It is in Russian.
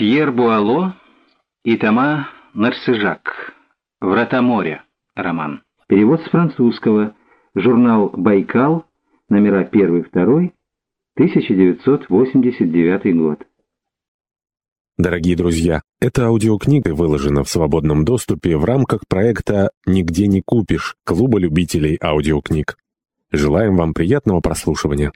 Пьер Буало и Тома Нарсижак. «Врата моря». Роман. Перевод с французского. Журнал «Байкал», номера 1-2, 1989 год. Дорогие друзья, эта аудиокнига выложена в свободном доступе в рамках проекта «Нигде не купишь» Клуба любителей аудиокниг. Желаем вам приятного прослушивания.